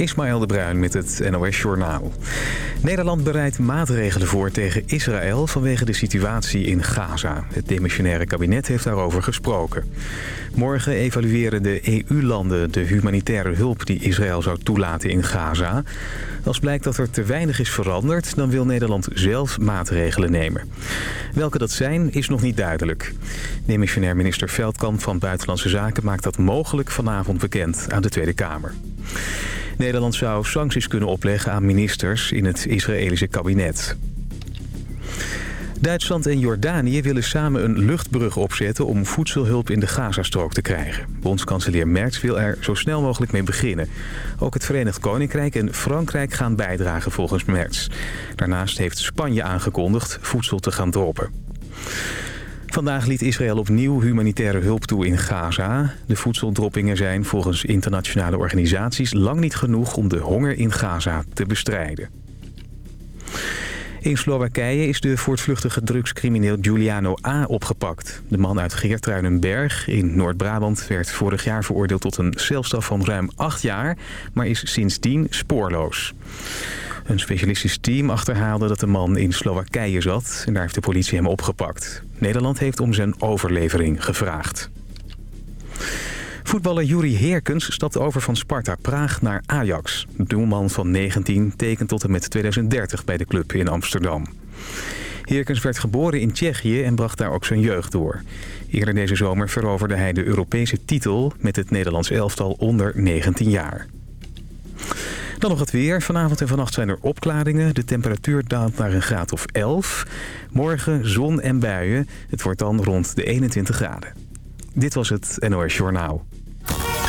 Ismaël de Bruin met het NOS Journaal. Nederland bereidt maatregelen voor tegen Israël vanwege de situatie in Gaza. Het demissionaire kabinet heeft daarover gesproken. Morgen evalueren de EU-landen de humanitaire hulp die Israël zou toelaten in Gaza. Als blijkt dat er te weinig is veranderd, dan wil Nederland zelf maatregelen nemen. Welke dat zijn, is nog niet duidelijk. Demissionair minister Veldkamp van Buitenlandse Zaken maakt dat mogelijk vanavond bekend aan de Tweede Kamer. Nederland zou sancties kunnen opleggen aan ministers in het Israëlische kabinet. Duitsland en Jordanië willen samen een luchtbrug opzetten om voedselhulp in de Gazastrook te krijgen. Bondskanselier Merz wil er zo snel mogelijk mee beginnen. Ook het Verenigd Koninkrijk en Frankrijk gaan bijdragen volgens Merz. Daarnaast heeft Spanje aangekondigd voedsel te gaan droppen. Vandaag liet Israël opnieuw humanitaire hulp toe in Gaza. De voedseldroppingen zijn volgens internationale organisaties lang niet genoeg om de honger in Gaza te bestrijden. In Slowakije is de voortvluchtige drugscrimineel Giuliano A. opgepakt. De man uit Geertruidenberg in Noord-Brabant werd vorig jaar veroordeeld tot een celstraf van ruim acht jaar... maar is sindsdien spoorloos. Een specialistisch team achterhaalde dat de man in Slowakije zat... en daar heeft de politie hem opgepakt. Nederland heeft om zijn overlevering gevraagd. Voetballer Juri Heerkens stapt over van Sparta Praag naar Ajax. De doelman van 19 tekent tot en met 2030 bij de club in Amsterdam. Heerkens werd geboren in Tsjechië en bracht daar ook zijn jeugd door. Eerder deze zomer veroverde hij de Europese titel met het Nederlands elftal onder 19 jaar. Dan nog het weer. Vanavond en vannacht zijn er opklaringen. De temperatuur daalt naar een graad of 11. Morgen zon en buien. Het wordt dan rond de 21 graden. Dit was het NOS Journaal.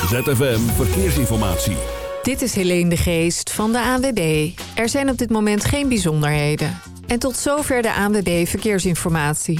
ZFM Verkeersinformatie. Dit is Helene de Geest van de ANWB. Er zijn op dit moment geen bijzonderheden. En tot zover de ANWB Verkeersinformatie.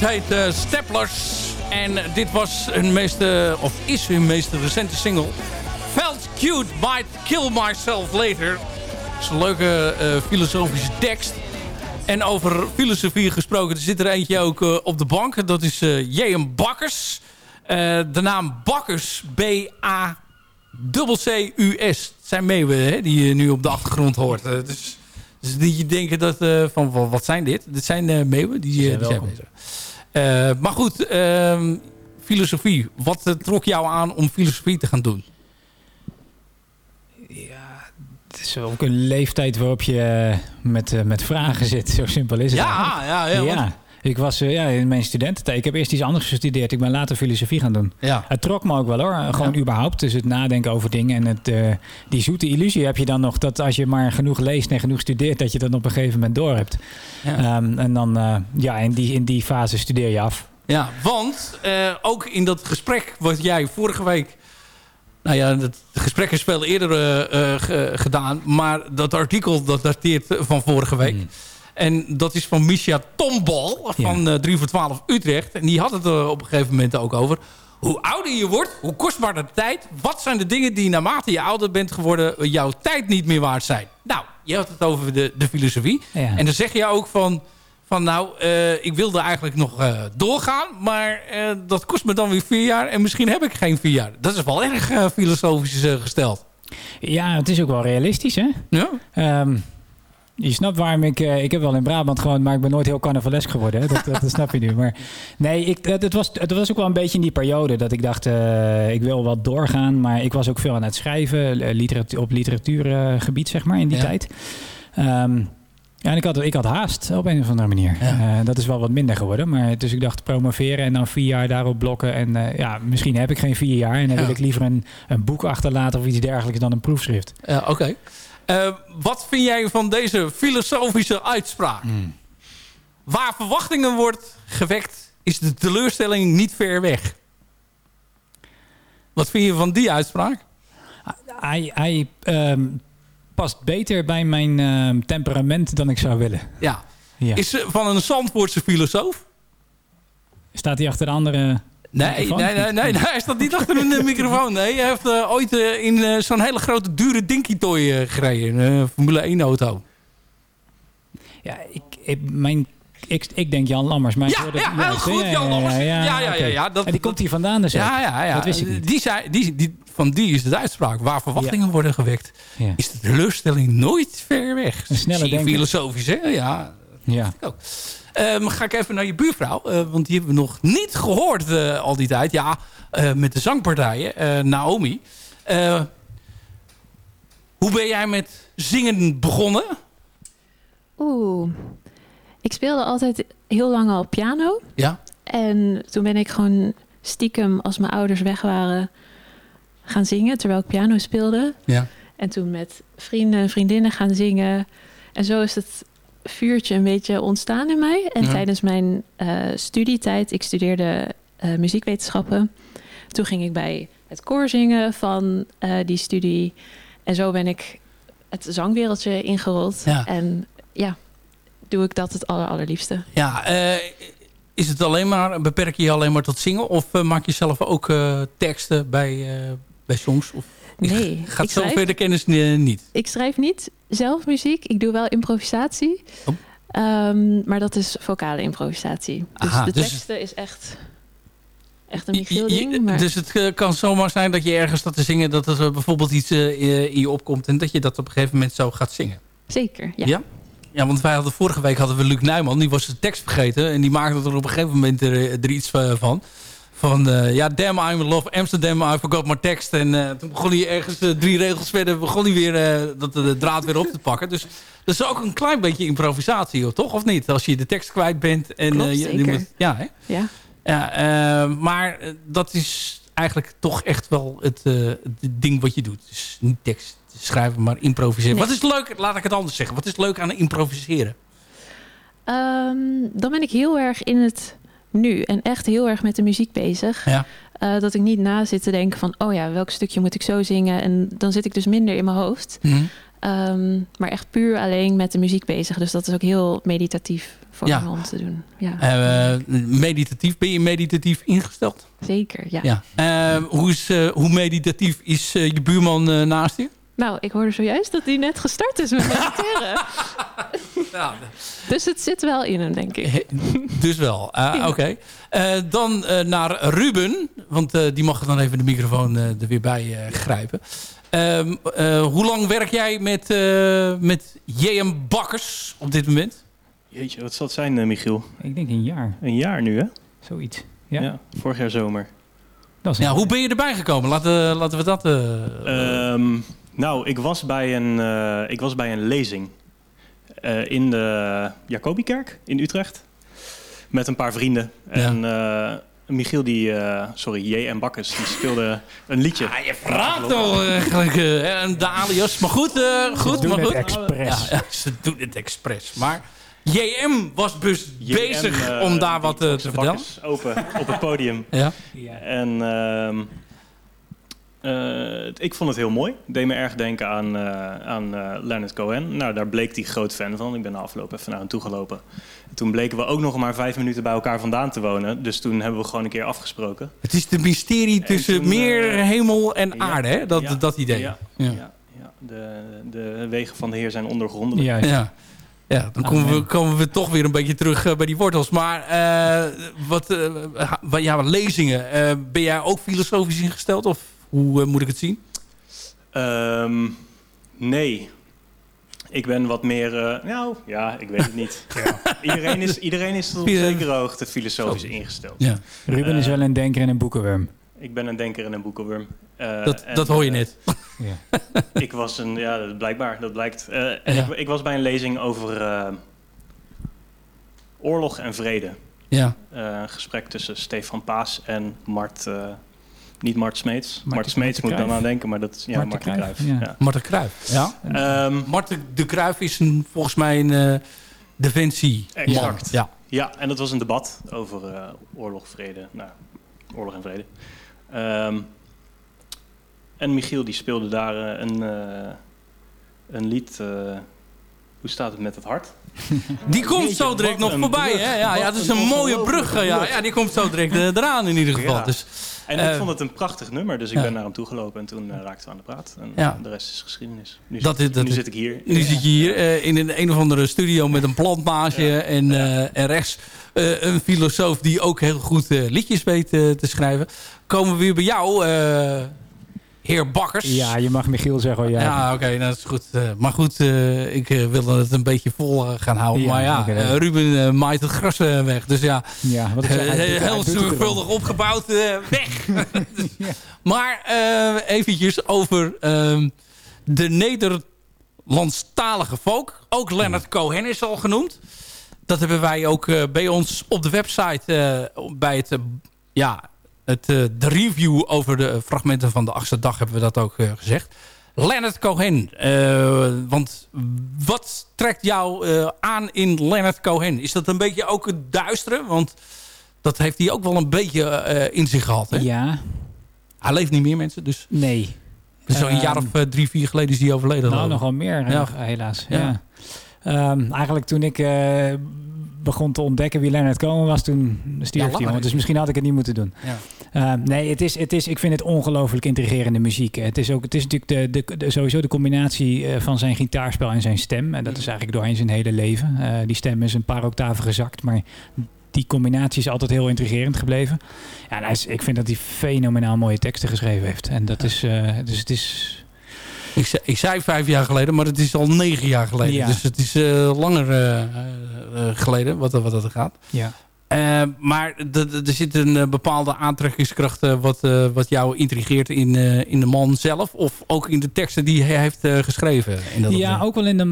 Band heet uh, Steplers. En dit was hun meeste, of is hun meest recente single. Felt cute, might kill myself later. Dat is een leuke uh, filosofische tekst. En over filosofie gesproken, er zit er eentje ook uh, op de bank. Dat is J.M. Bakkers. de naam Bakkers, B-A-C-C-U-S. Het zijn meeuwen die je nu op de achtergrond hoort. dus dus die je denken dat, uh, van wat zijn dit? Dit zijn uh, meeuwen. Die, die zijn bezig. Uh, maar goed, ehm, filosofie. Wat trok jou aan om filosofie te gaan doen? Ja, het is ook een leeftijd waarop je met, met vragen zit. Zo simpel is het. Ja, ja, ja. ja. Ik was uh, ja, in mijn studententijd. Ik heb eerst iets anders gestudeerd. Ik ben later filosofie gaan doen. Ja. Het trok me ook wel hoor. Gewoon ja. überhaupt. Dus het nadenken over dingen. En het, uh, die zoete illusie heb je dan nog. Dat als je maar genoeg leest en genoeg studeert. Dat je dat op een gegeven moment door hebt. Ja. Um, en dan uh, ja, in die, in die fase studeer je af. Ja, want ook in dat gesprek wat jij vorige week... Nou ja, het gesprek is veel eerder gedaan. Maar dat artikel dat dateert van vorige week. Mm. En dat is van Misha Tombal van ja. uh, 3 voor 12 Utrecht. En die had het er op een gegeven moment ook over. Hoe ouder je wordt, hoe kostbaarder de tijd. Wat zijn de dingen die naarmate je ouder bent geworden... jouw tijd niet meer waard zijn? Nou, je had het over de, de filosofie. Ja. En dan zeg je ook van... van nou, uh, ik wilde eigenlijk nog uh, doorgaan... maar uh, dat kost me dan weer vier jaar... en misschien heb ik geen vier jaar. Dat is wel erg filosofisch gesteld. Ja, het is ook wel realistisch, hè? Ja. Um, je snapt waarom ik... Uh, ik heb wel in Brabant gewoond, maar ik ben nooit heel carnavalesk geworden. Hè? Dat, dat, dat, snap je nu. Maar nee, ik, het, het, was, het was ook wel een beetje in die periode dat ik dacht... Uh, ik wil wat doorgaan. Maar ik was ook veel aan het schrijven. Literatuur, op literatuurgebied, zeg maar, in die ja. tijd. Um, ja, en ik had, ik had haast op een of andere manier. Ja. Uh, dat is wel wat minder geworden. Maar dus ik dacht promoveren en dan vier jaar daarop blokken. En uh, ja, misschien heb ik geen vier jaar. En dan Ja. wil ik liever een, een boek achterlaten of iets dergelijks dan een proefschrift. Ja, Oké. Uh, wat vind jij van deze filosofische uitspraak? Mm. Waar verwachtingen wordt gewekt, is de teleurstelling niet ver weg. Wat vind je van die uitspraak? Hij, hij um, past beter bij mijn um, temperament dan ik zou willen. Ja. Ja. Is ze van een Zandvoortse filosoof? Staat hij achter de andere... Nee, nee, nee, nee, hij staat niet achter een microfoon. Nee, hij heeft uh, ooit uh, in zo'n hele grote dure Dinky Toy gereden. Een Formule 1 auto. Ja, ik, ik, mijn, ik, ik denk Jan Lammers. Maar ja, ja, heel goed, Jan Lammers. Ja, ja, ja. ja, en die komt hier vandaan dus Ja, ja, ja. Dat wist ik niet. Die zei, die, die, van die is de uitspraak. Waar verwachtingen worden gewekt, is de teleurstelling nooit ver weg. Een snelle denken. filosofisch, hè? Ja. Ja. Ook. Um, ga ik even naar je buurvrouw. Uh, want die hebben we nog niet gehoord uh, al die tijd. Ja, uh, met de zangpartijen. Naomi. hoe ben jij met zingen begonnen? Oeh. Ik speelde altijd heel lang al piano. Ja. En toen ben ik gewoon stiekem, als mijn ouders weg waren, gaan zingen. Terwijl ik piano speelde. Ja. En toen met vrienden en vriendinnen gaan zingen. En zo is het vuurtje een beetje ontstaan in mij. En Ja. tijdens mijn eh, studietijd, ik studeerde eh, muziekwetenschappen. Toen ging ik bij het koor zingen van eh, die studie. En zo ben ik het zangwereldje ingerold. Ja. En ja, doe ik dat het aller, allerliefste. Ja, is het alleen maar, beperk je je alleen maar tot zingen? Of maak je zelf ook teksten bij, bij songs? Of Nee, gaat ik schrijf- de kennis eh, niet? Ik schrijf niet zelf muziek. Ik doe wel improvisatie. Oh. Ehm, maar dat is vocale improvisatie. Dus Aha, de dus- teksten is echt, echt een Michiel ding. Maar... Dus het eh, kan zomaar zijn dat je ergens staat te zingen... dat er eh, bijvoorbeeld iets in je opkomt... en dat je dat op een gegeven moment zo gaat zingen. Zeker, ja. Ja? Ja, want wij hadden vorige week hadden we Luc Nijman. Die was de tekst vergeten. En die maakte er op een gegeven moment er, er iets van. Van, eh, ja, damn, I'm in love Amsterdam, I forgot my tekst. En eh, toen begon hij ergens eh, drie regels verder... begon hij weer dat, de draad weer op te pakken. Dus dat is ook een klein beetje improvisatie, hoor, toch? Of niet? Als je de tekst kwijt bent. En, Klopt, je, moet, ja, hè? ja. Ja, maar dat is eigenlijk toch echt wel het, het ding wat je doet. Dus niet tekst schrijven, maar improviseren. Nee. Wat is leuk, laat ik het anders zeggen. Wat is leuk aan improviseren? Ehm, dan ben ik heel erg in het nu. En echt heel erg met de muziek bezig. Ja. Eh, dat ik niet na zit te denken van... oh ja, welk stukje moet ik zo zingen? En dan zit ik dus minder in mijn hoofd. Mhm. Ehm, maar echt puur alleen met de muziek bezig. Dus dat is ook heel meditatief voor Ja. me om te doen. Ja, Eh, meditatief, ben je meditatief ingesteld? zeker. Ja. Ja. Eh, hoe, is, hoe meditatief is je buurman naast je? Nou, ik hoorde zojuist dat hij net gestart is met mediteren. dus het zit wel in hem, denk ik. Dus wel. Ah, Ja. Oké. Eh, dan eh, naar Ruben. Want eh, die mag dan even de microfoon eh, er weer bij eh, grijpen. Ehm, eh, hoe lang werk jij met, eh, met JM Bakkers op dit moment? Jeetje, wat zal het zijn, eh, Michiel? Ik denk een jaar, Een jaar nu, hè? zoiets. Ja, vorig jaar zomer. dat is Ja, hoe ben je erbij gekomen? Laten, laten we dat... eh, Ehm, nou, ik was bij een, eh, ik was bij een lezing eh, in de Jacobikerk in Utrecht. Met een paar vrienden. En eh, Michiel, die, eh, sorry, J.M. Bakkes, die speelde een liedje. Ja, je vraagt toch eigenlijk eh, een de alias. Maar goed, eh, goed. doen maar het goed. expres. Ja, ja, ze doen het expres. Maar JM was dus JM, bezig om daar wat te vertellen. bakkes open op het podium. Ja. Ja. En ehm, eh, ik vond het heel mooi. Deed me erg denken aan, eh, aan eh, Leonard Cohen. Nou, daar bleek hij groot fan van. Ik ben de afgelopen even naar hem toe gelopen. En toen bleken we ook nog maar vijf minuten bij elkaar vandaan te wonen. Dus toen hebben we gewoon een keer afgesproken. Het is de mysterie En tussen toen, meer hemel en ja, aarde, hè? Dat, ja, dat idee. Ja, Ja. De, de wegen van de Heer zijn ondergrondelijk. Ja. Ja, dan komen we, komen we toch weer een beetje terug bij die wortels. Maar wat, wat- ja, wat lezingen. ben jij ook filosofisch ingesteld? Of hoe eh, moet ik het zien? Ehm, nee. Ik ben wat meer... eh, nou, ja, ik weet het niet. Iedereen, is, iedereen is tot op Ja. zekere hoogte filosofisch ingesteld. Ja, Ruben is wel een denker en een boekenworm. Ik ben een denker en een boekenworm. Eh, dat, en, dat hoor je eh, net. Ja. Ik was een, ja, dat blijkbaar, dat blijkt. Eh, en Ja. ik, ik was bij een lezing over eh, oorlog en vrede. Ja. Eh, een gesprek tussen Stefan Paas en Mart, eh, niet Mart Smeets. Mart- Smeets moet ik dan aan denken, maar dat is ja, Marten Cruijff. ja. Marten Cruijff. Ja. Ehm, Marten de Cruijff is een, volgens mij een eh, defensie. Exact. Ja. ja, en dat was een debat over eh, oorlog, vrede. Nou, oorlog en vrede. Ehm, en Michiel die speelde daar eh, een, eh, een lied. Eh, hoe staat het met het hart? Die komt zo direct nog voorbij. brug. Hè? Ja, ja, het is een een mooie brug. eh, Ja, ja, die komt zo direct eh, eraan in ieder geval. Ja. Dus, En Eh, ik vond het een prachtig nummer, dus ik ja. ben naar hem toegelopen en toen eh, raakten we aan de praat. En Ja. de rest is geschiedenis. Nu, Dat zit, is- dat nu is- zit ik hier. Nu zit je hier eh, in een, een of andere studio met een plantmaasje en, eh, en rechts eh, een filosoof die ook heel goed eh, liedjes weet eh, te schrijven. Komen we weer bij jou, eh, heer Bakkers. Ja, je mag Michiel zeggen. Ja, Ja, oké, nou, dat is goed. Eh, maar goed, eh, ik eh, wilde het een beetje vol gaan houden. Ja, maar ja, Ruben maait het gras weg. Dus ja, ja wat zeg, heel zorgvuldig opgebouwd, weg. Dus- Ja. Maar eventjes over ehm, de Nederlandstalige folk. Ook Leonard Cohen is al genoemd. Dat hebben wij ook bij ons op de website bij het, ja, het, eh, de review over de fragmenten van de achtste dag hebben we dat ook eh, gezegd. Leonard Cohen. eh, want wat trekt jou aan in Leonard Cohen? Is dat een beetje ook het duistere? Want dat heeft hij ook wel een beetje in zich gehad. Hè? Ja, Hij leeft niet meer, mensen. Dus nee. zo'n Ehm, jaar of eh, drie, vier geleden is hij overleden. Nou, nogal meer, Ja. helaas. Ja. Ja. Ehm, eigenlijk toen ik begon te ontdekken wie Leonard Cohen was, toen stierf Ja, hij. langer want Dus is misschien had ik het niet moeten doen. Ja. Ehm, nee, het is, het is, ik vind het ongelooflijk intrigerende muziek. Het is, ook, het is natuurlijk de, de, de- sowieso de combinatie eh, van zijn gitaarspel en zijn stem. En dat is eigenlijk doorheen zijn hele leven. Eh, die stem is een paar octaven gezakt, maar die combinatie is altijd heel intrigerend gebleven. Ja, is, ik vind dat hij fenomenaal mooie teksten geschreven heeft. En dat is, eh, dus het is... Ik, zei, ik zei vijf jaar geleden, maar het is al negen jaar geleden. Ja. Dus het is eh, langer eh, eh, geleden wat, wat dat gaat. Ja. Eh, maar er zit een eh, bepaalde aantrekkingskracht eh, wat, wat jou intrigeert in, in de man zelf. Of ook in de teksten die hij heeft geschreven. In dat Ja, opzicht. ook wel in de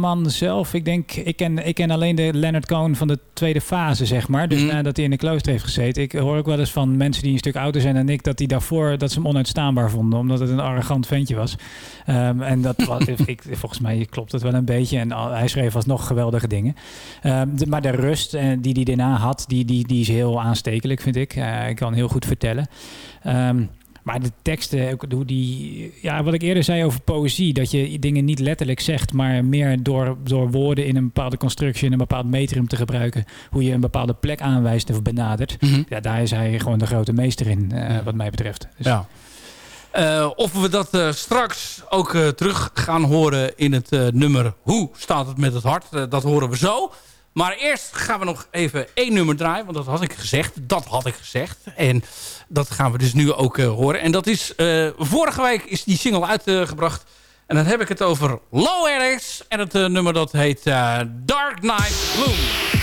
man zelf. Ik denk, ik ken, ik ken alleen de Leonard Cohen van de tweede fase, zeg maar. Dus Mhm. nadat hij in de klooster heeft gezeten. Ik hoor ook wel eens van mensen die een stuk ouder zijn dan ik, dat die daarvoor dat ze hem onuitstaanbaar vonden, omdat het een arrogant ventje was. Ehm, en dat was, ik, volgens mij klopt het wel een beetje. En hij schreef alsnog geweldige dingen. Ehm, de- maar de rust eh, die hij daarna had, die, die, die is heel aanstekelijk, vind ik. Ik kan heel goed vertellen. Ehm, Maar de teksten, hoe die, ja, wat ik eerder zei over poëzie, dat je dingen niet letterlijk zegt, maar meer door, door woorden in een bepaalde constructie, in een bepaald metrum te gebruiken, hoe je een bepaalde plek aanwijst of benadert. Mhm. Ja, daar is hij gewoon de grote meester in, eh, wat mij betreft. Dus, Ja. Eh, of we dat eh, straks ook terug gaan horen in het nummer Hoe staat het met het hart? Dat horen we zo. Maar eerst gaan we nog even één nummer draaien. Want dat had ik gezegd. Dat had ik gezegd. En dat gaan we dus nu ook eh, horen. En dat is... eh, vorige week is die single uitgebracht. en dan heb ik het over Low Eric's. En het eh, nummer dat heet Dark Knight Bloom.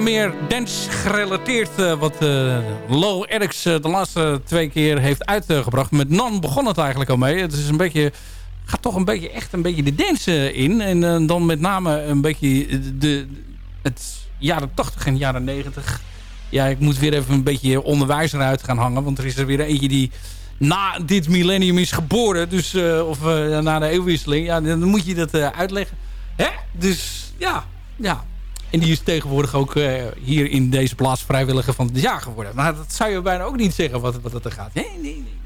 Meer dance gerelateerd eh, wat eh, Low Eric's eh, de laatste twee keer heeft uitgebracht. Met Nan begon het eigenlijk al mee. Het is een beetje, gaat toch een beetje echt een beetje de dance in. En dan met name een beetje de, het jaren 80 en jaren 90. Ja, ik moet weer even een beetje onderwijs eruit gaan hangen. Want er is er weer eentje die na dit millennium is geboren. Dus, of na de eeuwwisseling. Ja, dan moet je dat uitleggen. Hè? Dus ja, ja. En die is tegenwoordig ook eh, hier in deze plaats vrijwilliger van het jaar geworden. Maar dat zou je bijna ook niet zeggen wat, wat het er gaat. Nee, nee, nee.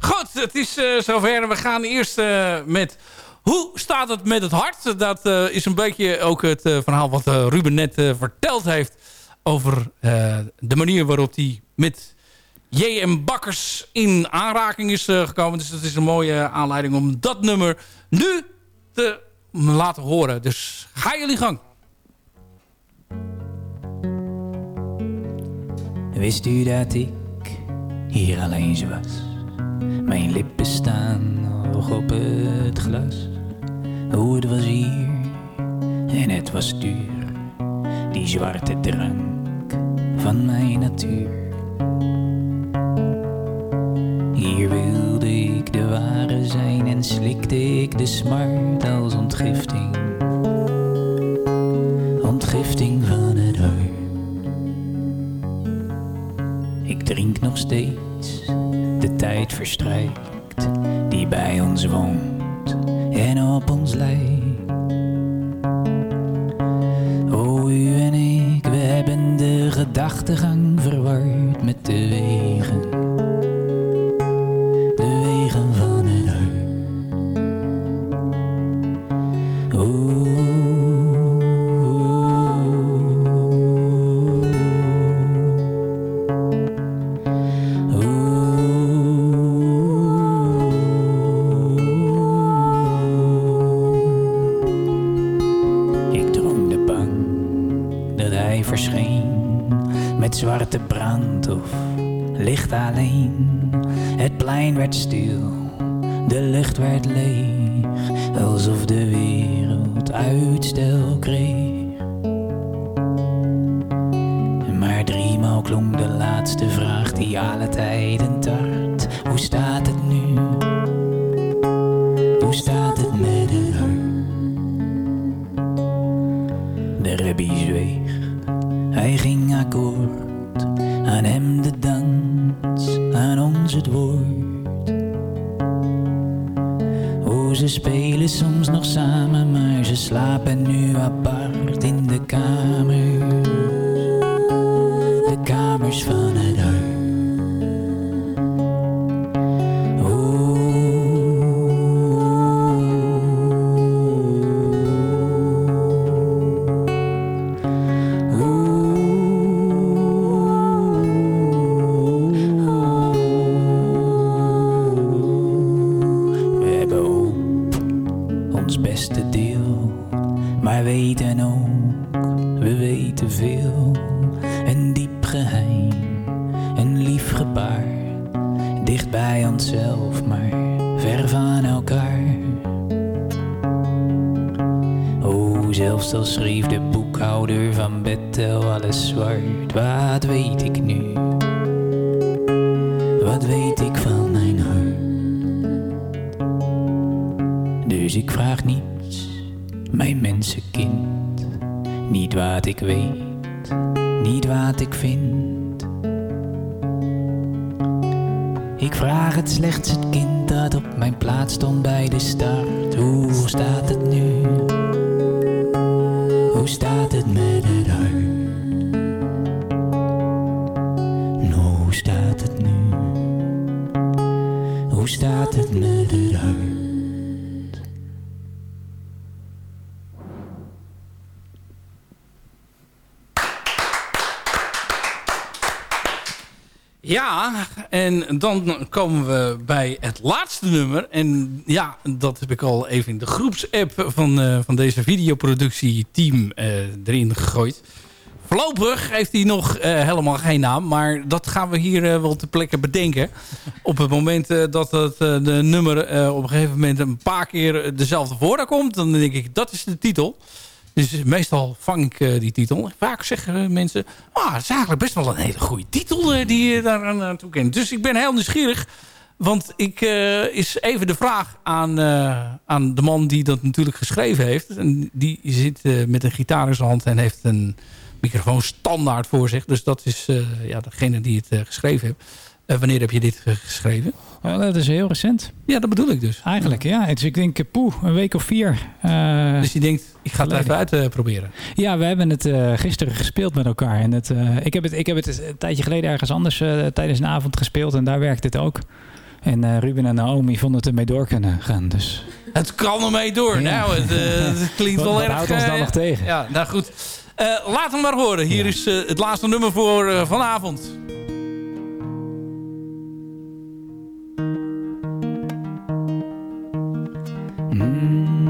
Goed, het is eh, zover. We gaan eerst eh, met... Hoe staat het met het hart? Dat is een beetje ook het verhaal wat Ruben net verteld heeft... over de manier waarop hij met J.M. Bakkers in aanraking is gekomen. Dus dat is een mooie aanleiding om dat nummer nu te laten horen. Dus ga jullie gang. Wist u dat ik hier alleen zo was? Mijn lippen staan nog op het glas. Hoe het was hier en het was duur. Die zwarte drank van mijn natuur. Hier wilde ik de ware zijn en slikte ik de smart als ontgifting. Ontgifting van drink nog steeds, de tijd verstrijkt, die bij ons woont en op ons lijkt. O, u en ik, we hebben de gedachtegang verward met de of licht alleen. Het plein werd stil, de lucht werd leeg, alsof de wereld uitstel kreeg. Maar driemaal klonk de laatste vraag die alle tijden tart. Hoe staat het nu? Ze spelen soms nog samen, maar ze slapen nu apart in de kamers. Staat het nu? En dan komen we bij het laatste nummer. En ja, dat heb ik al even in de groepsapp van, eh, van deze videoproductieteam eh erin gegooid. Voorlopig heeft hij nog eh, helemaal geen naam. Maar dat gaan we hier wel ter plekke bedenken. Op het moment dat het de nummer op een gegeven moment een paar keer dezelfde woorden komt. Dan denk ik, dat is de titel. Dus meestal vang ik eh, die titel. Vaak zeggen mensen, ah, het is eigenlijk best wel een hele goede titel eh, die je daar aan toe kent. Dus ik ben heel nieuwsgierig. Want ik eh, is even de vraag aan, aan de man die dat natuurlijk geschreven heeft. En die zit met een gitaar in zijn hand en heeft een microfoon standaard voor zich. Dus dat is ja, degene die het geschreven heeft. Eh, wanneer heb je dit geschreven? Oh, dat is heel recent. Ja, dat bedoel ik dus. Eigenlijk, ja. Dus ik denk, eh, poeh, een week of vier. eh, Dus je denkt, ik ga het even uit proberen. Ja, we hebben het gisteren gespeeld met elkaar. En het, ik, heb het, ik heb het een tijdje geleden ergens anders tijdens een avond gespeeld. En daar werkte het ook. En Ruben en Naomi vonden het ermee door kunnen gaan. Dus. Het kan ermee door. Ja. Nou, het, het klinkt wel erg... houdt ons dan nog tegen? Ja, nou goed. Laat hem maar horen. Hier is het laatste nummer voor vanavond. Kijk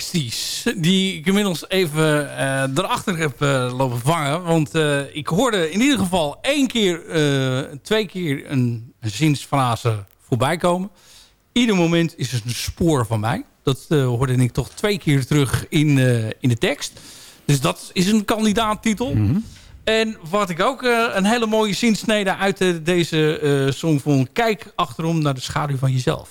suggesties die ik inmiddels even eh, erachter heb eh, lopen vangen. Want eh, ik hoorde in ieder geval één keer, twee keer een, een zinsfrase voorbij komen. Ieder moment is het een spoor van mij. Dat hoorde ik toch twee keer terug in, in de tekst. Dus dat is een kandidaattitel. En wat ik ook een hele mooie zinsnede uit deze song vond. Kijk achterom naar de schaduw van jezelf.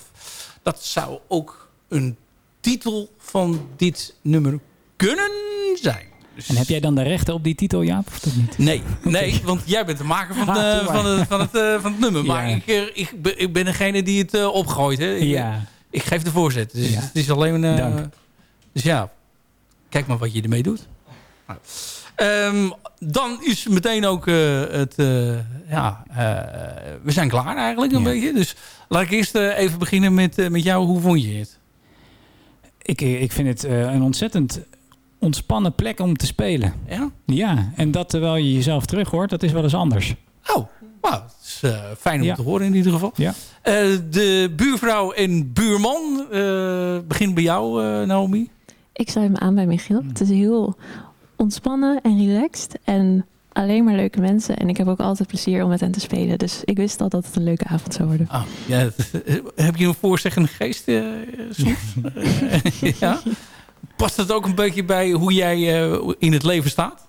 Dat zou ook een titel van dit nummer kunnen zijn. Dus- En heb jij dan de rechten op die titel, Jaap? Of dat niet? Nee, nee, want jij bent de maker van, Ah, de- maar. van, het, van, het, eh, van het nummer. Maar Ja. ik, eh, ik, ben, ik ben degene die het eh, opgooit. Hè. Ik, Ja. ik geef de voorzet. Dus Ja. het is alleen... eh, Dank. dus ja, kijk maar wat je ermee doet. Nou. Ehm, dan is meteen ook eh, het... eh, ja, eh, we zijn klaar eigenlijk een beetje. Dus laat ik eerst eh, even beginnen met, eh, met jou. Hoe vond je het? Ik, ik vind het eh, een ontzettend ontspannen plek om te spelen. Ja? Ja, en dat terwijl je jezelf terug hoort, dat is wel eens anders. Oh, nou, dat is eh, fijn om Ja. te horen in ieder geval. Ja. Eh, de buurvrouw en buurman eh begint bij jou, Naomi. Ik sluit me aan bij Michiel. Het is heel ontspannen en relaxed. En alleen maar leuke mensen. En ik heb ook altijd plezier om met hen te spelen. Dus ik wist al dat het een leuke avond zou worden. Ah, ja, heb je een voorzeggende geest eh, soms? Ja? Past het ook een beetje bij hoe jij eh, in het leven staat?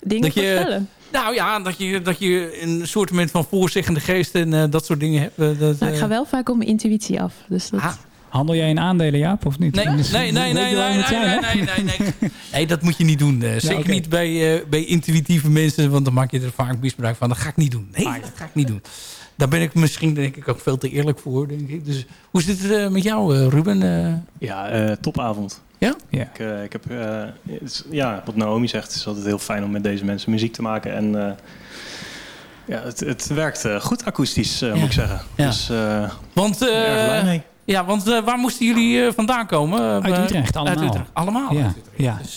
Dingen Dat je-. Nou ja, dat je, dat je een soort van voorzeggende geest en eh, dat soort dingen hebt. dat, Nou, ik ga wel vaak op mijn intuïtie af. Dus dat... Handel jij in aandelen, Jaap, of niet? Nee, nee, nee, nee, nee, nee, nee, nee, nee, nee. Nee, dat moet je niet doen. eh, zeker niet bij, eh, bij intuïtieve mensen, want dan maak je er vaak misbruik van. Dat ga ik niet doen. Nee, dat ga ik niet doen. Daar ben ik misschien denk ik ook veel te eerlijk voor, denk ik. Dus hoe zit het eh, met jou, eh, Ruben? Eh, Ja, eh, topavond. Ja? Ja. Ik, eh, ik heb, eh, ja, wat Naomi zegt, het is altijd heel fijn om met deze mensen muziek te maken. En eh, ja, het, het werkt goed akoestisch, eh, moet ik zeggen. Ja. Dus eh, want, eh, erg blij mee. Ja, want eh, waar moesten jullie eh, vandaan komen? Uit Eh, Utrecht, allemaal. Uit Utrecht, allemaal. Ja, uit Utrecht. ja. Dus,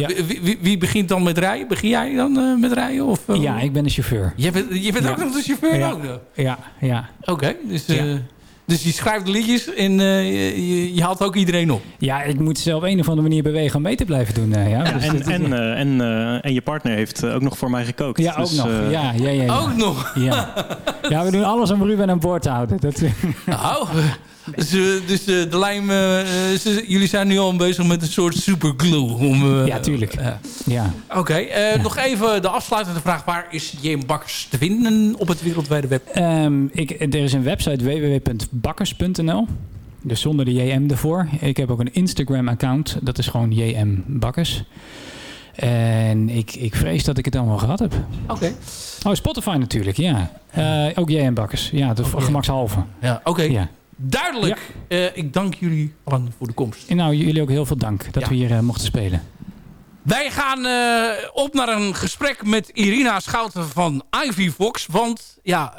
Ja. wie, wie- wie begint dan met rijden? Begin jij dan eh, met rijden? Of, Ja, ik ben de chauffeur. Je bent, je bent Ja. ook nog de chauffeur? Ja. ook? Ja, ja. Oké, dus, eh, Ja. dus je schrijft de liedjes en eh, je, je- haalt ook iedereen op. Ja, ik moet zelf een of andere manier bewegen om mee te blijven doen. ja. Ja, Dus en, en, en, eh, en je partner heeft ook nog voor mij gekookt. ja, ook Dus, nog. ja, ja, ja, ja. Ook nog? Ja. ja, we doen alles om Ruben aan boord te houden. Dat, Nou, dus, eh, dus eh, de lijm... eh, ze- jullie zijn nu al bezig met een soort superglue. Om, Ja, tuurlijk. ja. Oké, nog even de afsluitende vraag. Waar is Jim Bakkers te vinden op het wereldwijde web? Ehm, ik, er is een website www.bakkers.nl. Dus zonder de JM ervoor. Ik heb ook een Instagram-account. Dat is gewoon JM Bakkers. En ik, ik vrees dat ik het wel gehad heb. Oké. Oh, Spotify natuurlijk, ja. Ook JM Bakkers. Ja, de gemakshalve. Ja, oké. Ja. Duidelijk. Eh, ik dank jullie allen voor de komst. En nou, jullie ook heel veel dank dat Ja. we hier eh, mochten spelen. Wij gaan eh, op naar een gesprek met Irina Schouten van Ivy Fox. Want ja,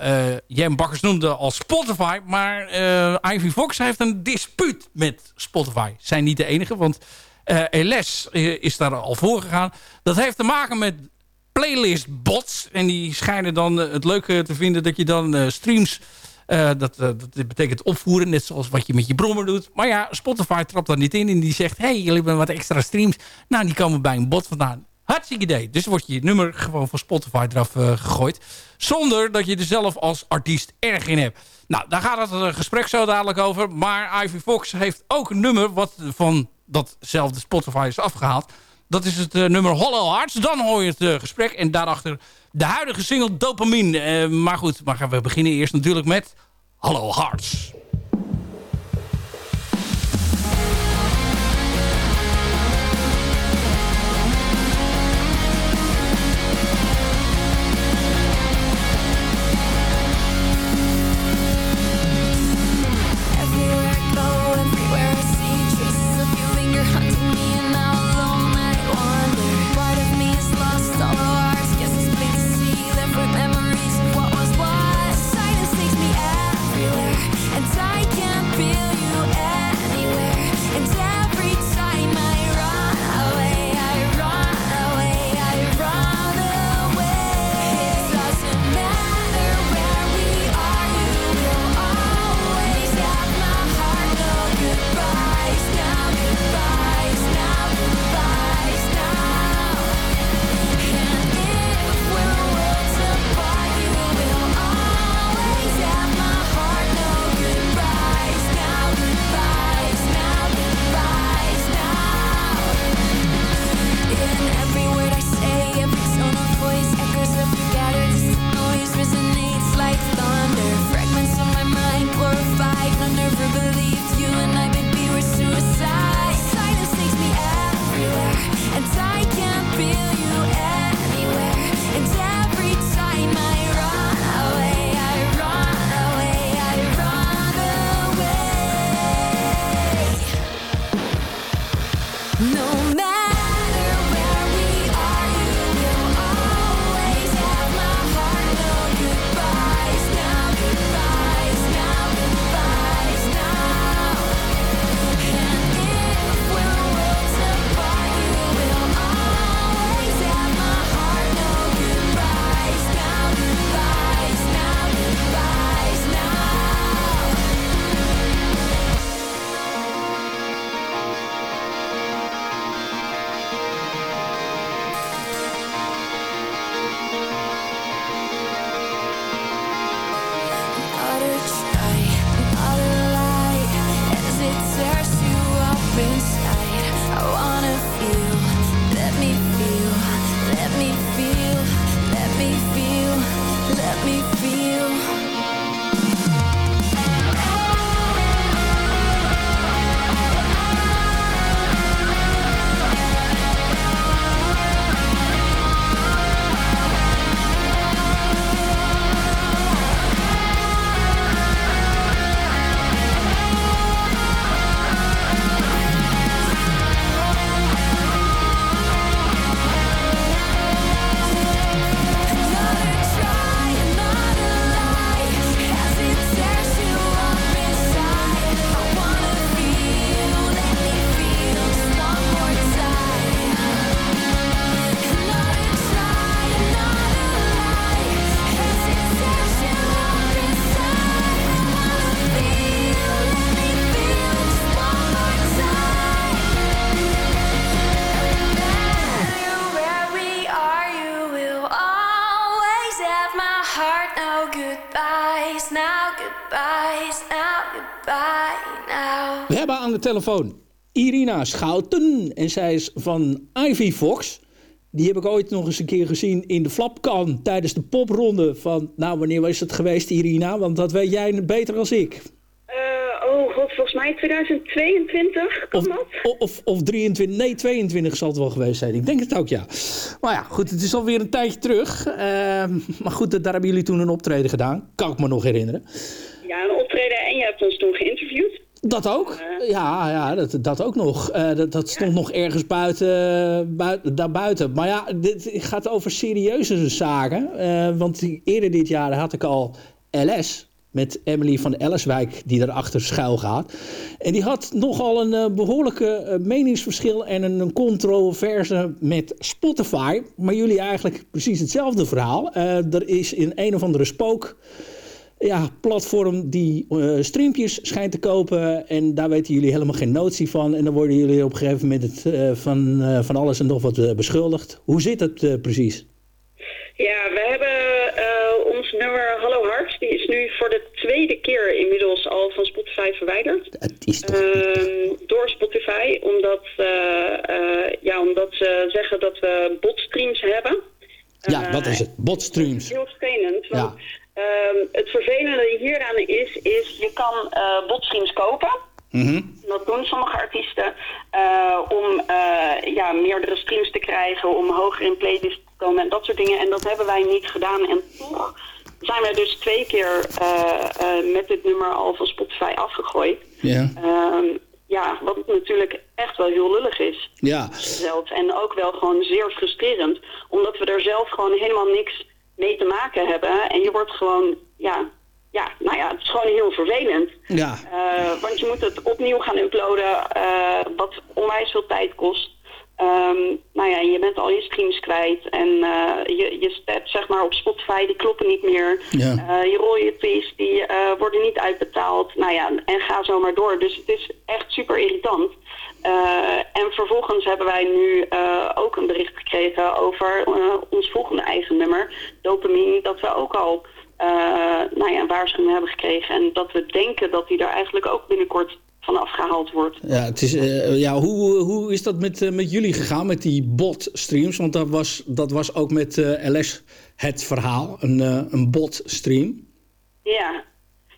Jem Bakkers noemde al Spotify. Maar Ivy Fox heeft een dispuut met Spotify. Zijn niet de enige, want LS is daar al voor gegaan. Dat heeft te maken met playlist bots. En die schijnen dan het leuke te vinden dat je dan streams... eh, dat, eh, dat betekent opvoeren, net zoals wat je met je brommer doet. Maar ja, Spotify trapt daar niet in en die zegt... hey, jullie hebben wat extra streams. Nou, die komen bij een bot vandaan. Hartstikke idee. Dus wordt je nummer gewoon van Spotify eraf eh, gegooid. Zonder dat je er zelf als artiest erg in hebt. Nou, daar gaat het gesprek zo dadelijk over. Maar Ivy Fox heeft ook een nummer... wat van datzelfde Spotify is afgehaald. Dat is het eh, nummer Hollow Hearts. Dan hoor je het eh, gesprek. En daarachter de huidige single Dopamine. Eh, maar goed, maar gaan we beginnen eerst natuurlijk met Hollow Hearts. Telefoon Irina Schouten. En zij is van Ivy Fox. Die heb ik ooit nog eens een keer gezien in de Flapkan tijdens de popronde van... Nou, wanneer was het geweest, Irina? Want dat weet jij beter als ik. Eh, oh god, volgens mij 2022, kan dat? Of, of, of 23, nee, 22 zal het wel geweest zijn. Ik denk het ook, ja. Maar ja, goed, het is alweer een tijdje terug. Ehm, maar goed, daar hebben jullie toen een optreden gedaan. Kan ik me nog herinneren. Ja, een optreden en je hebt ons toen geïnterviewd. Dat ook? Ja, ja dat, dat ook nog. Eh, dat, dat stond nog ergens buiten, buiten, daarbuiten. Maar ja, dit gaat over serieuze zaken. Eh, want die- eerder dit jaar had ik al LS met Emily van Ellerswijk die erachter schuil gaat. En die had nogal een eh, behoorlijke eh, meningsverschil en een, een controverse met Spotify. Maar jullie eigenlijk precies hetzelfde verhaal. Er is in een of andere spook ja, platform die eh streampjes schijnt te kopen. En daar weten jullie helemaal geen notie van. En dan worden jullie op een gegeven moment het, eh, van, eh, van alles en nog wat beschuldigd. Hoe zit het eh, precies? Ja, we hebben ons nummer Hallo Hart, die is nu voor de tweede keer inmiddels al van Spotify verwijderd. Het is Ehm, door Spotify, omdat, ja, omdat ze zeggen dat we botstreams hebben. Ja, wat is het? Botstreams. Heel vervelend, want Ja. Ehm, het vervelende hieraan is, is je kan eh, botstreams kopen. Mhm. Dat doen sommige artiesten eh, om eh, ja, meerdere streams te krijgen, om hoger in playlists te komen en dat soort dingen. En dat hebben wij niet gedaan. En toch zijn wij dus twee keer met dit nummer al van Spotify afgegooid. Ja. Ehm, ja, wat natuurlijk echt wel heel lullig is. Ja. Zelf. En ook wel gewoon zeer frustrerend. Omdat we er zelf gewoon helemaal niks mee te maken hebben. En je wordt gewoon, ja, ja nou ja, het is gewoon heel vervelend. Ja. Eh, want je moet het opnieuw gaan uploaden, eh, wat onwijs veel tijd kost. Ehm, nou ja, je bent al je streams kwijt en eh, je, je stats zeg maar op Spotify die kloppen niet meer. Ja. Eh, je royalties die worden niet uitbetaald. Nou ja, en ga zo maar door. Dus het is echt super irritant. Eh, en vervolgens hebben wij nu eh, ook een bericht gekregen over eh, ons volgende eigen nummer, Dopamine, dat we ook al nou ja, een waarschuwing hebben gekregen. En dat we denken dat die er eigenlijk ook binnenkort van afgehaald wordt. Ja, het is, ja hoe, hoe is dat met, met jullie gegaan, met die bot-streams? Want dat was, dat was ook met LS het verhaal, een, een bot-stream. Ja,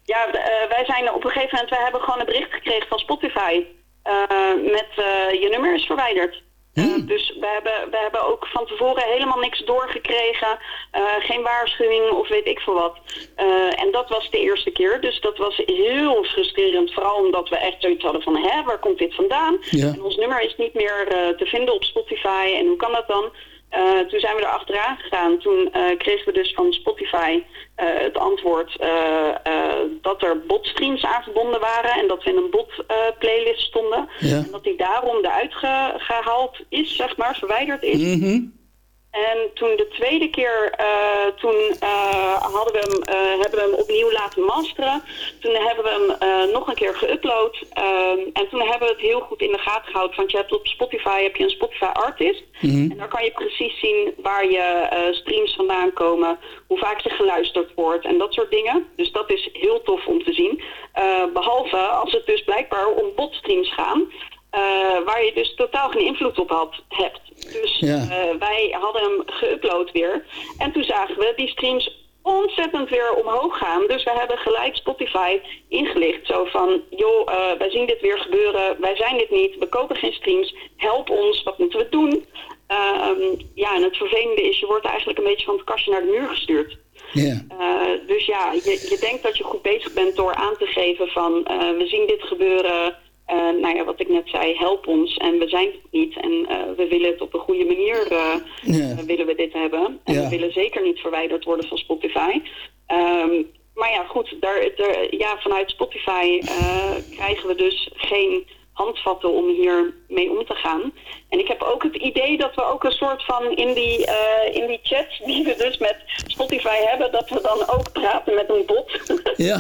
ja wij zijn op een gegeven moment, wij hebben gewoon een bericht gekregen van Spotify met eh, je nummer is verwijderd. Eh, dus we hebben, we hebben ook van tevoren helemaal niks doorgekregen, eh, geen waarschuwing of weet ik veel wat. Eh, en dat was de eerste keer, dus dat was heel frustrerend, vooral omdat we echt zoiets hadden van, hè, waar komt dit vandaan? Ja. En ons nummer is niet meer eh, te vinden op Spotify en hoe kan dat dan? Eh, toen zijn we er achteraan gegaan. Toen eh, kregen we dus van Spotify eh, het antwoord dat er botstreams aan verbonden waren en dat we in een bot-playlist stonden. Ja. En dat die daarom eruit ge- gehaald is, zeg maar, verwijderd is. Mhm. En toen de tweede keer, eh, toen eh, hadden we hem, eh, hebben we hem opnieuw laten masteren. Toen hebben we hem nog een keer geüpload. Ehm, en toen hebben we het heel goed in de gaten gehouden. Want je hebt op Spotify heb je een Spotify artist. En daar kan je precies zien waar je streams vandaan komen. Hoe vaak je geluisterd wordt en dat soort dingen. Dus dat is heel tof om te zien. Eh, behalve als het dus blijkbaar om botstreams gaan. Eh, waar je dus totaal geen invloed op had, hebt. Dus Ja. eh, wij hadden hem geüpload weer. En toen zagen we die streams ontzettend weer omhoog gaan. Dus we hebben gelijk Spotify ingelicht. Zo van, joh, eh, wij zien dit weer gebeuren. Wij zijn dit niet. We kopen geen streams. Help ons. Wat moeten we doen? Ehm, ja, en het vervelende is, je wordt eigenlijk een beetje van het kastje naar de muur gestuurd. Ja. Eh, dus ja, je, je denkt dat je goed bezig bent door aan te geven van we zien dit gebeuren. Eh, nou ja, wat ik net zei, help ons. En we zijn het niet. En eh, we willen het op een goede manier Ja. eh, willen we dit hebben. En we willen zeker niet verwijderd worden van Spotify. Ehm, maar ja, goed, daar, daar- ja, vanuit Spotify krijgen we dus geen handvatten om hier mee om te gaan. En ik heb ook het idee dat we ook een soort van in die, eh, in die chat die we dus met Spotify hebben, dat we dan ook praten met een bot. Ja.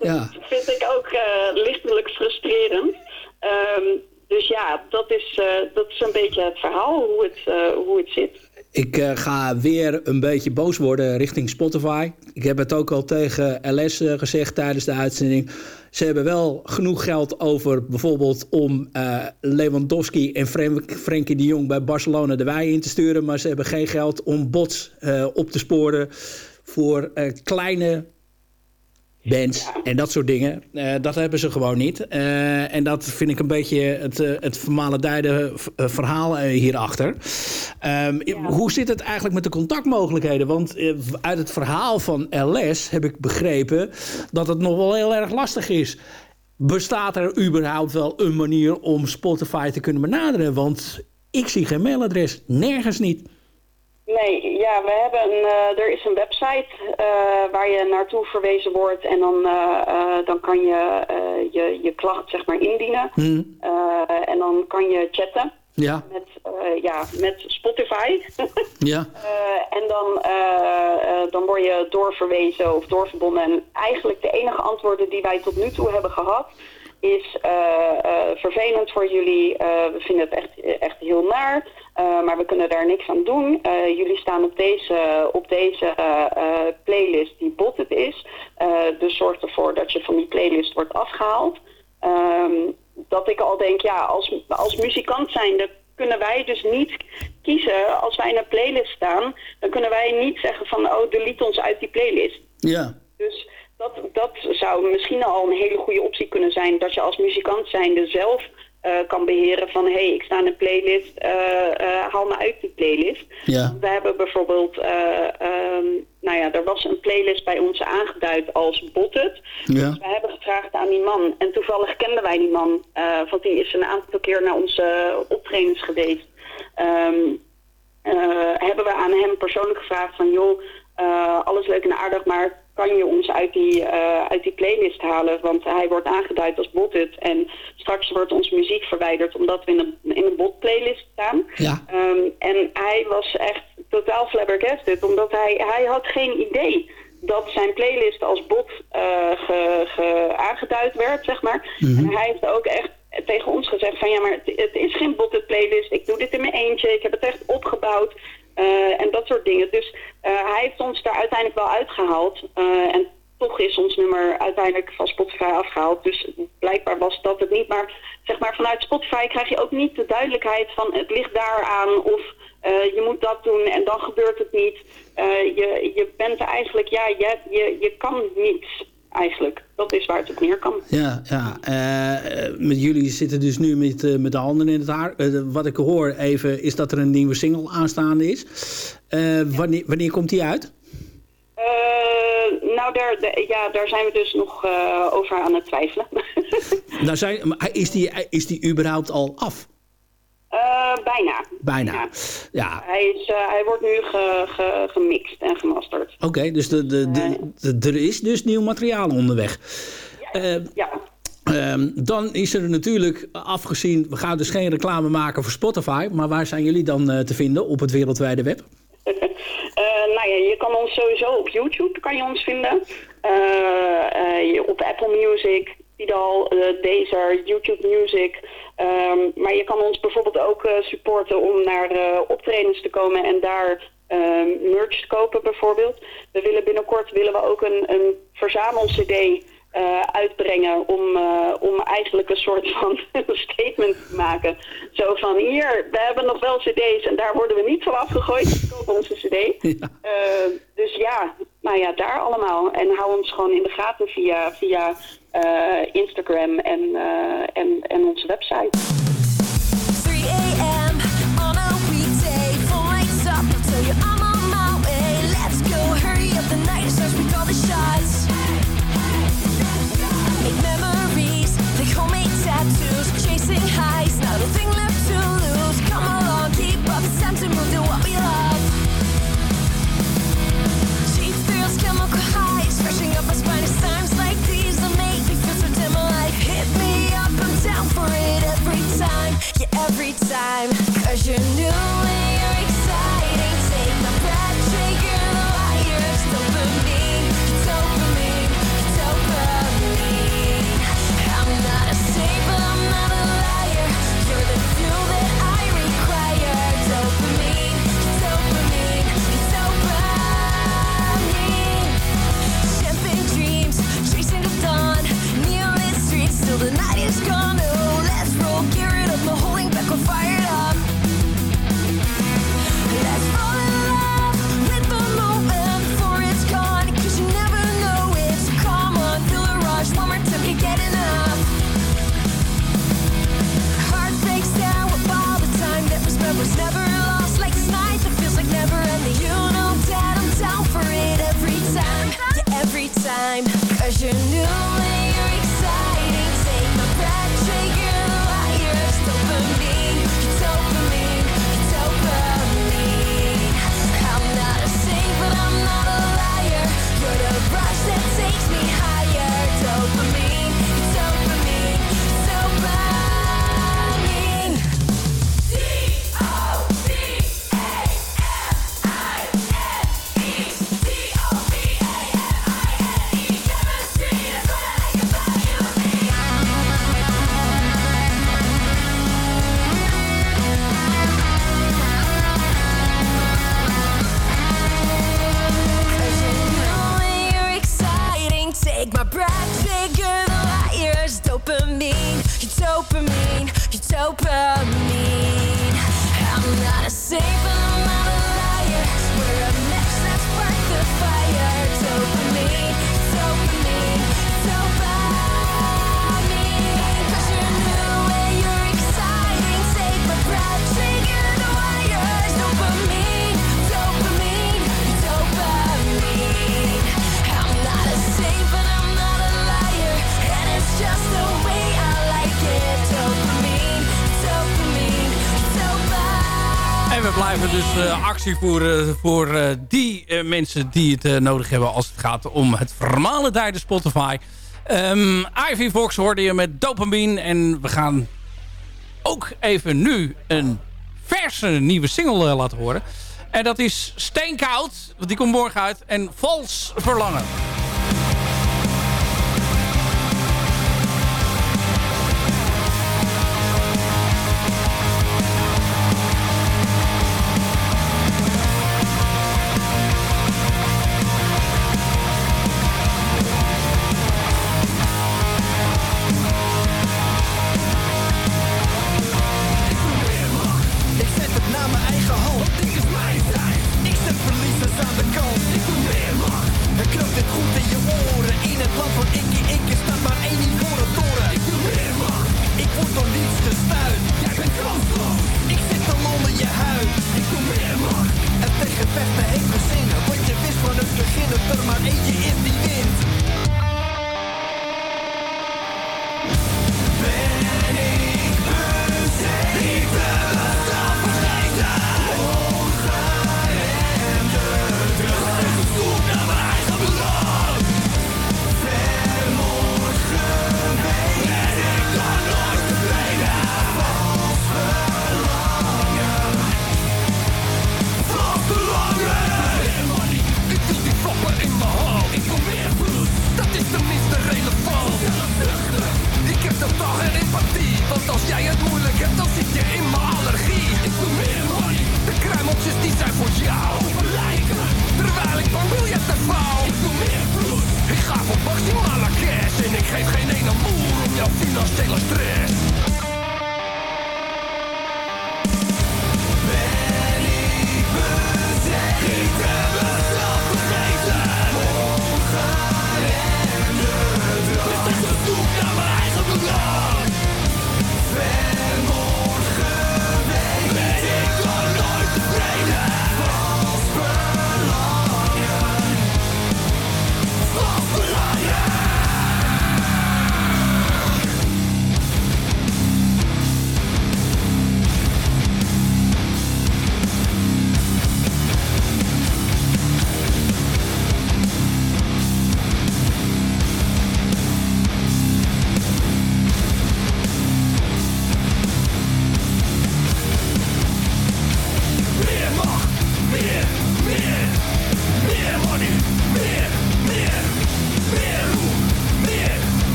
ja. Dat vind ik ook eh, lichtelijk frustrerend. Ehm, dus ja, dat is, eh, dat is een beetje het verhaal, hoe het, hoe het zit. Ik ga weer een beetje boos worden richting Spotify. Ik heb het ook al tegen LS gezegd tijdens de uitzending. Ze hebben wel genoeg geld over bijvoorbeeld om eh, Lewandowski en Frenk- Frenkie de Jong bij Barcelona de wei in te sturen. Maar ze hebben geen geld om bots eh, op te sporen voor eh, kleine bands en dat soort dingen. Eh, dat hebben ze gewoon niet. Eh, en dat vind ik een beetje het, eh, het eh, verhaal hierachter. Ehm, Hoe zit het eigenlijk met de contactmogelijkheden? Want uit het verhaal van LS heb ik begrepen dat het nog wel heel erg lastig is. Bestaat er überhaupt wel een manier om Spotify te kunnen benaderen? Want ik zie geen mailadres. Nergens niet. Nee, ja, we hebben een, eh, er is een website eh, waar je naartoe verwezen wordt en dan, eh, dan kan je, je je klacht zeg maar indienen. Hm. Eh, en dan kan je chatten Ja, met, ja, met Spotify. ja. En dan, dan word je doorverwezen of doorverbonden. En eigenlijk de enige antwoorden die wij tot nu toe hebben gehad is eh, eh, vervelend voor jullie. Eh, we vinden het echt, echt heel naar, maar we kunnen daar niks aan doen. Jullie staan op deze, op deze playlist die botted is. Dus zorg ervoor dat je van die playlist wordt afgehaald. Ehm, dat ik al denk, ja, als, als muzikant zijnde kunnen wij dus niet kiezen. Als wij in een playlist staan, dan kunnen wij niet zeggen van, oh, delete ons uit die playlist. Ja. Dus dat, dat zou misschien al een hele goede optie kunnen zijn. Dat je als muzikant zijnde zelf eh, kan beheren van... hé, hey, ik sta in een playlist, eh, eh, haal me uit die playlist. Ja. We hebben bijvoorbeeld... eh, ehm, nou ja, er was een playlist bij ons aangeduid als Botted. Ja. Dus we hebben gevraagd aan die man. En toevallig kenden wij die man. want die is een aantal keer naar onze optredens geweest. Ehm, eh, hebben we aan hem persoonlijk gevraagd van... joh, alles leuk en aardig, maar kan je ons uit die, eh, uit die playlist halen? Want hij wordt aangeduid als botted. En straks wordt onze muziek verwijderd omdat we in een, in een bot-playlist staan. Ja. Ehm, en hij was echt totaal flabbergasted, omdat hij, hij had geen idee dat zijn playlist als bot eh, ge, ge- aangeduid werd, zeg maar. Mhm. En hij heeft ook echt tegen ons gezegd van ja, maar het, het is geen botted playlist. Ik doe dit in mijn eentje. Ik heb het echt opgebouwd. Eh, en dat soort dingen. Dus eh, hij heeft ons daar uiteindelijk wel uitgehaald. Eh, en toch is ons nummer uiteindelijk van Spotify afgehaald. Dus blijkbaar was dat het niet. Maar zeg maar vanuit Spotify krijg je ook niet de duidelijkheid van het ligt daaraan of je moet dat doen en dan gebeurt het niet. Je, je bent eigenlijk, ja, je, je, je kan niets eigenlijk. Dat is waar het op neer kan. Ja, ja. eh, met jullie zitten dus nu met, eh, met de handen in het haar. Eh, wat ik hoor even is dat er een nieuwe single aanstaande is. Wanneer, wanneer komt die uit? Nou, daar, de- ja, daar zijn we dus nog over aan het twijfelen. Nou zijn, maar is, die, is die überhaupt al af? Eh, bijna. Bijna. Ja, Hij, is, eh, hij wordt nu ge, ge- gemixt en gemasterd. oké. dus de, de, de, de- er is dus nieuw materiaal onderweg. Eh, Ja. ehm, dan is er natuurlijk, afgezien... We gaan dus geen reclame maken voor Spotify. Maar waar zijn jullie dan eh, te vinden op het wereldwijde web? Eh, nou ja, je kan ons sowieso op YouTube kan je ons vinden. Eh, eh, je- op Apple Music, Tidal, eh Deezer, YouTube Music. Ehm, maar je kan ons bijvoorbeeld ook eh, supporten om naar eh, optredens te komen en daar ehm, merch te kopen bijvoorbeeld. We willen binnenkort willen we ook een, een verzamel-cd eh, uitbrengen om, eh, om eigenlijk een soort van statement te maken. Zo van hier, we hebben nog wel cd's en daar worden we niet van afgegooid. Koop onze cd. Eh, dus ja, nou ja, daar allemaal. En hou ons gewoon in de gaten via, via Instagram en, en, en onze website. Every time. Yeah, every time. Cause you're new and you're actie voeren voor eh, die eh, mensen die het eh, nodig hebben als het gaat om het vermalen de Spotify. Ehm, Ivy Fox hoorde je met Dopamine en we gaan ook even nu een verse nieuwe single eh, laten horen. En dat is Steenkoud, want die komt morgen uit, en Vals Verlangen.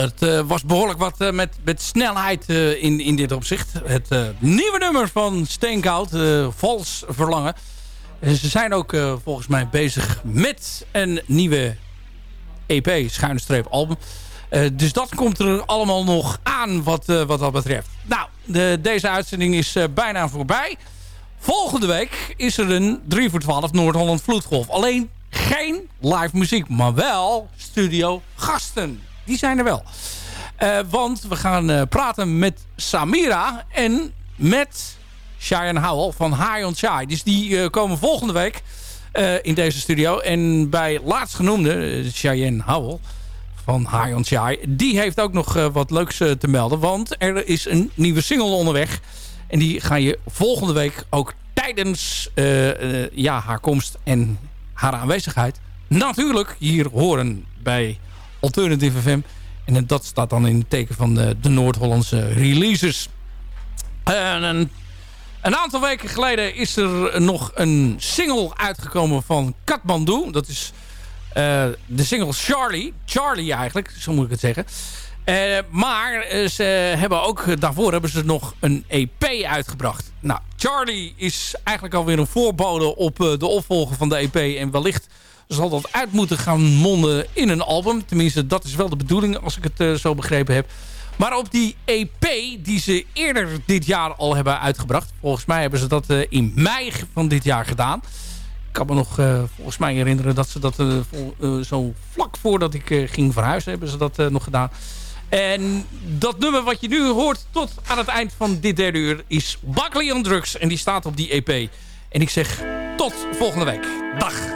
Dat eh, was behoorlijk wat eh, met, met snelheid eh, in, in dit opzicht. Het nieuwe nummer van Steenkoud, Vals Verlangen. En ze zijn ook volgens mij bezig met een nieuwe EP, schuine streep album. Dus dat komt er allemaal nog aan wat, wat dat betreft. Nou, de, deze uitzending is bijna voorbij. Volgende week is er een 3 voor 12 Noord-Holland Vloedgolf. Alleen geen live muziek, maar wel studio gasten. Die zijn er wel. Eh, want we gaan eh, praten met Samira en met Cheyenne Howell van High on Shy. Dus die eh, komen volgende week in deze studio. En bij laatstgenoemde, Cheyenne Howell van High on Shy... die heeft ook nog wat leuks te melden. Want er is een nieuwe single onderweg. En die ga je volgende week ook tijdens ja, haar komst en haar aanwezigheid natuurlijk hier horen bij Alternative FM. En dat staat dan in het teken van de, de Noord-Hollandse releases. En een, een aantal weken geleden is er nog een single uitgekomen van Kathmandu. Dat is eh, de single Charlie. Charlie eigenlijk, zo moet ik het zeggen. Eh, maar eh, ze hebben ook, daarvoor hebben ze nog een EP uitgebracht. Nou, Charlie is eigenlijk alweer een voorbode op eh, de opvolger van de EP. En wellicht zal dat uit moeten gaan monden in een album. Tenminste, dat is wel de bedoeling als ik het eh, zo begrepen heb. Maar op die EP die ze eerder dit jaar al hebben uitgebracht. Volgens mij hebben ze dat eh, in mei van dit jaar gedaan. Ik kan me nog eh, volgens mij herinneren dat ze dat zo vlak voordat ik ging verhuizen hebben ze dat nog gedaan. En dat nummer wat je nu hoort tot aan het eind van dit derde uur is Buckley on Drugs. En die staat op die EP. En ik zeg tot volgende week. Dag.